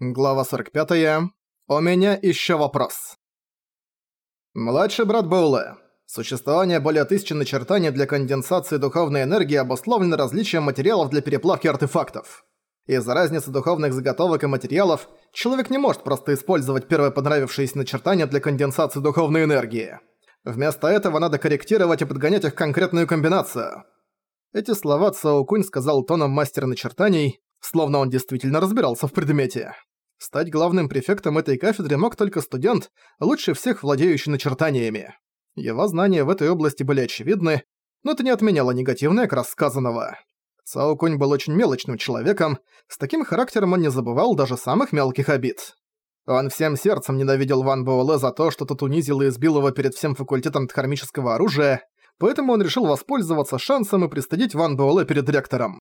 Глава 45. -я. У меня еще вопрос. Младший брат Боуле. Существование более тысячи начертаний для конденсации духовной энергии обусловлено различием материалов для переплавки артефактов. Из-за разницы духовных заготовок и материалов человек не может просто использовать первое понравившееся начертание для конденсации духовной энергии. Вместо этого надо корректировать и подгонять их конкретную комбинацию. Эти слова Цао Кунь сказал тоном мастера начертаний, словно он действительно разбирался в предмете. Стать главным префектом этой кафедры мог только студент, лучше всех владеющий начертаниями. Его знания в этой области были очевидны, но это не отменяло негативное к рассказанного. Цао Кунь был очень мелочным человеком, с таким характером он не забывал даже самых мелких обид. Он всем сердцем ненавидел Ван Буэлэ за то, что тот унизил и избил его перед всем факультетом дхармического оружия, поэтому он решил воспользоваться шансом и пристыдить Ван Буэлэ перед ректором.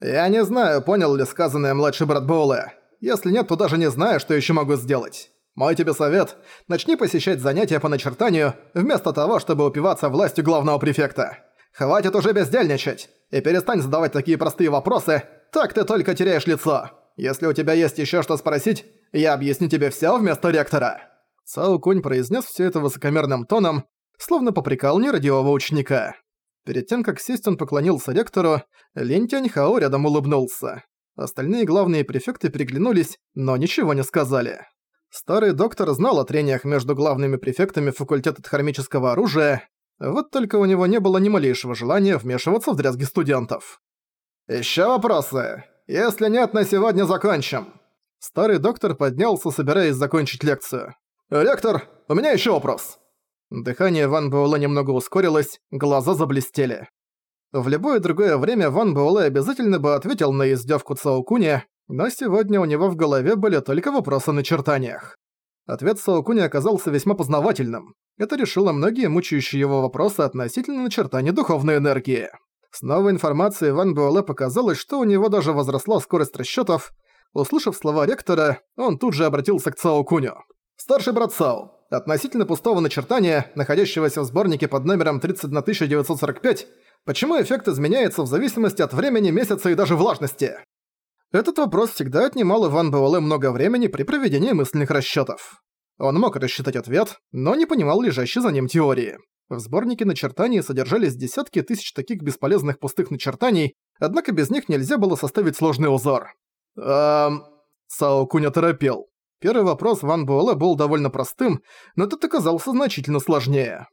Я не знаю, понял ли сказанное младший брат Боуле. Если нет, то даже не знаю, что еще могу сделать. Мой тебе совет – начни посещать занятия по начертанию, вместо того, чтобы упиваться властью главного префекта. Хватит уже бездельничать, и перестань задавать такие простые вопросы, так ты только теряешь лицо. Если у тебя есть еще что спросить, я объясню тебе все вместо ректора». Цао Кунь произнес все это высокомерным тоном, словно попрекал нерадивого ученика. Перед тем, как сесть, он поклонился ректору, Лин Тяньхао рядом улыбнулся. Остальные главные префекты приглянулись, но ничего не сказали. Старый доктор знал о трениях между главными префектами факультета хромического оружия, вот только у него не было ни малейшего желания вмешиваться в дрязги студентов. «Ещё вопросы? Если нет, на сегодня закончим!» Старый доктор поднялся, собираясь закончить лекцию. «Ректор, у меня ещё вопрос!» Дыхание Ван Буэлэ немного ускорилось, глаза заблестели. В любое другое время Ван Буэлэ обязательно бы ответил на издевку Цаокуни, но сегодня у него в голове были только вопросы на чертаниях. Ответ Саукуни оказался весьма познавательным. Это решило многие мучающие его вопросы относительно начертания духовной энергии. С новой информацией Ван Буэлэ показалось, что у него даже возросла скорость расчетов. Услышав слова ректора, он тут же обратился к Цао Куню. «Старший брат Цао, относительно пустого начертания, находящегося в сборнике под номером 31945, почему эффект изменяется в зависимости от времени, месяца и даже влажности? Этот вопрос всегда отнимал Иван Буэлэ много времени при проведении мысленных расчётов. Он мог рассчитать ответ, но не понимал лежащей за ним теории. В сборнике начертаний содержались десятки тысяч таких бесполезных пустых начертаний, однако без них нельзя было составить сложный узор. Эм... Сао Куня торопел. Первый вопрос Ван Буэлэ был довольно простым, но этот оказался значительно сложнее.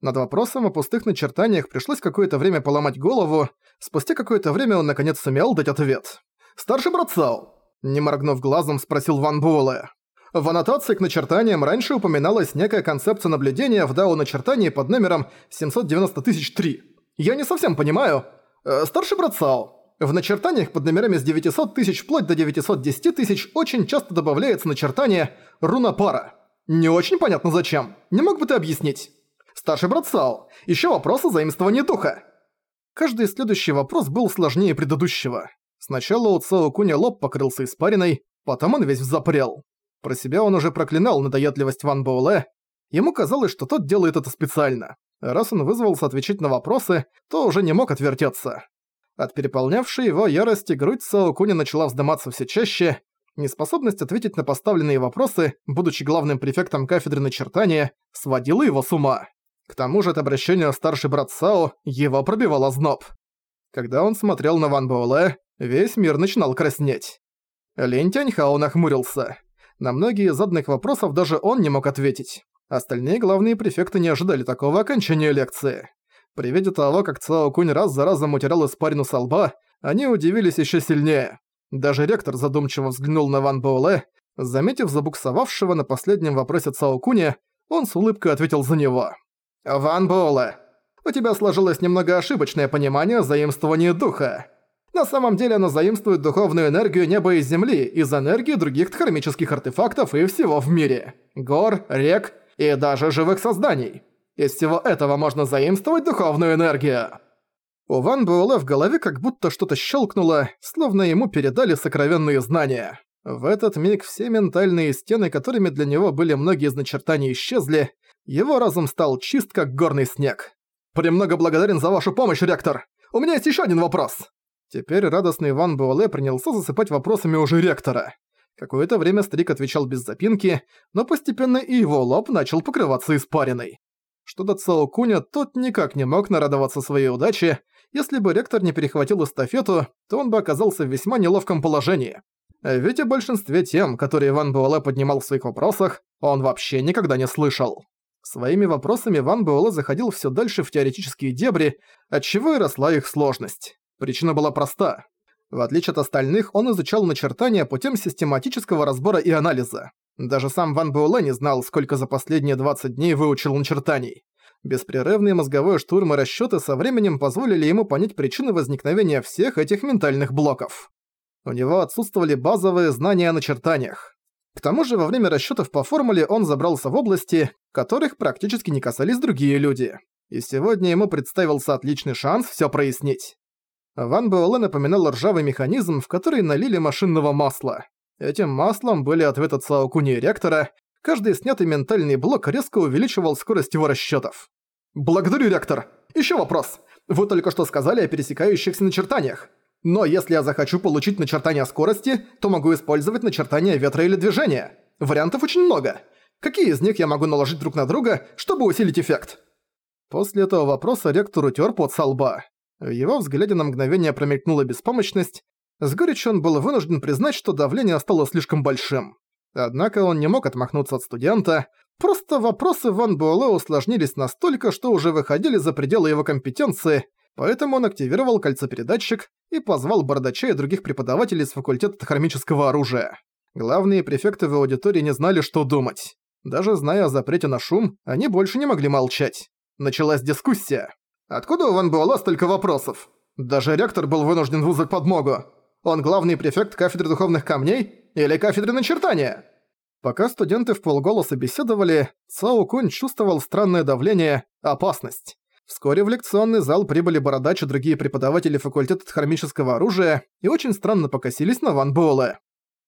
Над вопросом о пустых начертаниях пришлось какое-то время поломать голову, спустя какое-то время он наконец сумел дать ответ. «Старший брат Сао!» – не моргнув глазом, спросил Ван Буэлэ. В аннотации к начертаниям раньше упоминалась некая концепция наблюдения в дао начертании под номером 790003. Я не совсем понимаю. Э, старший брат Сао, в начертаниях под номерами с 900 тысяч вплоть до 910 тысяч очень часто добавляется начертание «руна пара». Не очень понятно зачем. Не мог бы ты объяснить? Старший брат Сал. еще вопрос о заимствовании духа. Каждый следующий вопрос был сложнее предыдущего. Сначала у Цао Куня лоб покрылся испариной, потом он весь взапрел. Про себя он уже проклинал надоедливость Ван Боуле. Ему казалось, что тот делает это специально. Раз он вызвался отвечать на вопросы, то уже не мог отвертеться. От переполнявшей его ярости грудь Саокуни начала вздыматься все чаще. Неспособность ответить на поставленные вопросы, будучи главным префектом кафедры начертания, сводила его с ума. К тому же от обращения старший брат Сао его пробивало озноб. Когда он смотрел на Ван Буэлэ, весь мир начинал краснеть. Линь Тяньхао нахмурился. На многие заданных вопросов даже он не мог ответить. Остальные главные префекты не ожидали такого окончания лекции. При виде того, как Цао Кунь раз за разом утерял испарину со лба, они удивились еще сильнее. Даже ректор задумчиво взглянул на Ван Боуле, заметив забуксовавшего на последнем вопросе Цао Куня, он с улыбкой ответил за него. «Ван Боуле, у тебя сложилось немного ошибочное понимание заимствования духа. На самом деле оно заимствует духовную энергию неба и земли из энергии других хромических артефактов и всего в мире. Гор, рек и даже живых созданий. Из всего этого можно заимствовать духовную энергию!» У Ван Буэлэ в голове как будто что-то щелкнуло, словно ему передали сокровенные знания. В этот миг все ментальные стены, которыми для него были многие из начертаний, исчезли. Его разум стал чист, как горный снег. «Премного благодарен за вашу помощь, ректор! У меня есть еще один вопрос!» Теперь радостный Ван Буэлэ принялся засыпать вопросами уже ректора. Какое-то время старик отвечал без запинки, но постепенно и его лоб начал покрываться испариной что до Цаокуня тот никак не мог нарадоваться своей удаче. Если бы ректор не перехватил эстафету, то он бы оказался в весьма неловком положении. Ведь о большинстве тем, которые Иван Буэлэ поднимал в своих вопросах, он вообще никогда не слышал. Своими вопросами Ван Буэлэ заходил все дальше в теоретические дебри, отчего и росла их сложность. Причина была проста. В отличие от остальных, он изучал начертания путем систематического разбора и анализа. Даже сам Ван Буэлэ не знал, сколько за последние 20 дней выучил начертаний. Беспрерывные мозговые штурмы расчёты со временем позволили ему понять причины возникновения всех этих ментальных блоков. У него отсутствовали базовые знания о начертаниях. К тому же во время расчётов по формуле он забрался в области, которых практически не касались другие люди. И сегодня ему представился отличный шанс всё прояснить. Ван Буэлэ напоминал ржавый механизм, в который налили машинного масла. Этим маслом были ответы Цаокуни и Ректора, каждый снятый ментальный блок резко увеличивал скорость его расчётов. «Благодарю, Ректор! Ещё вопрос! Вы только что сказали о пересекающихся начертаниях. Но если я захочу получить начертание скорости, то могу использовать начертание ветра или движения. Вариантов очень много. Какие из них я могу наложить друг на друга, чтобы усилить эффект?» После этого вопроса ректор утер под солба. В его взгляде на мгновение промелькнула беспомощность, с горечью он был вынужден признать, что давление стало слишком большим. Однако он не мог отмахнуться от студента, просто вопросы Ван Буэлэ усложнились настолько, что уже выходили за пределы его компетенции, поэтому он активировал кольцепередатчик и позвал бородача и других преподавателей с факультета хромического оружия. Главные префекты в аудитории не знали, что думать. Даже зная о запрете на шум, они больше не могли молчать. Началась дискуссия. «Откуда у Ван Буэлэ столько вопросов?» Даже ректор был вынужден вызвать подмогу. Он главный префект кафедры духовных камней или кафедры начертания?» Пока студенты в полголоса беседовали, Цао Кунь чувствовал странное давление, опасность. Вскоре в лекционный зал прибыли бородачи и другие преподаватели факультета хромического оружия и очень странно покосились на Ван Буэлэ.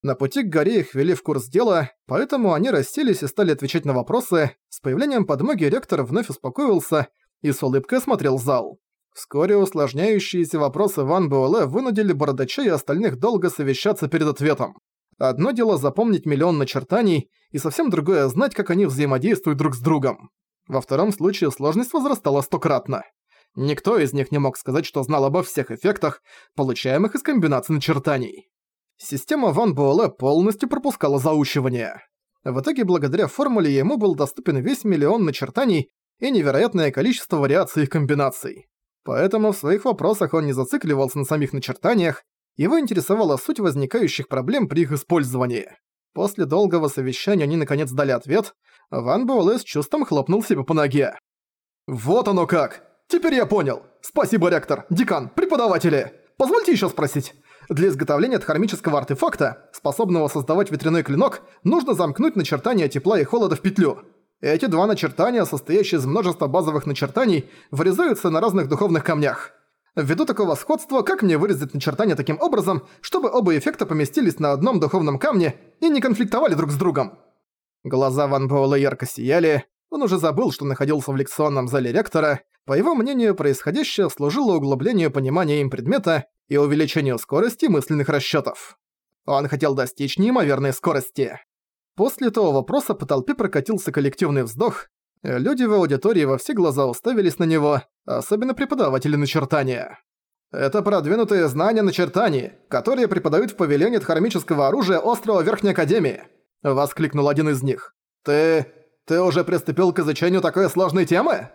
На пути к горе их вели в курс дела, поэтому они расселись и стали отвечать на вопросы. С появлением подмоги ректор вновь успокоился и с улыбкой осмотрел зал. Вскоре усложняющиеся вопросы Ван Буэлэ вынудили Бородача и остальных долго совещаться перед ответом. Одно дело запомнить миллион начертаний, и совсем другое знать, как они взаимодействуют друг с другом. Во втором случае сложность возрастала стократно. Никто из них не мог сказать, что знал обо всех эффектах, получаемых из комбинаций начертаний. Система Ван Буэлэ полностью пропускала заучивание. В итоге, благодаря формуле ему был доступен весь миллион начертаний и невероятное количество вариаций и комбинаций. Поэтому в своих вопросах он не зацикливался на самих начертаниях, его интересовала суть возникающих проблем при их использовании. После долгого совещания они наконец дали ответ, Ван Буэлэ с чувством хлопнул себе по ноге. «Вот оно как! Теперь я понял! Спасибо, ректор, декан, преподаватели! Позвольте еще спросить!» Для изготовления тхармического артефакта, способного создавать ветряной клинок, нужно замкнуть начертания тепла и холода в петлю. Эти два начертания, состоящие из множества базовых начертаний, вырезаются на разных духовных камнях. Ввиду такого сходства, как мне вырезать начертания таким образом, чтобы оба эффекта поместились на одном духовном камне и не конфликтовали друг с другом? Глаза Ван Боула ярко сияли, он уже забыл, что находился в лекционном зале ректора. По его мнению, происходящее служило углублению понимания им предмета и увеличению скорости мысленных расчётов. Он хотел достичь неимоверной скорости. После того вопроса по толпе прокатился коллективный вздох. Люди в аудитории во все глаза уставились на него, особенно преподаватели начертания. Это продвинутые знания начертаний, которые преподают в павильоне дхармического оружия острова Верхней Академии, воскликнул один из них. Ты ты уже приступил к изучению такой сложной темы?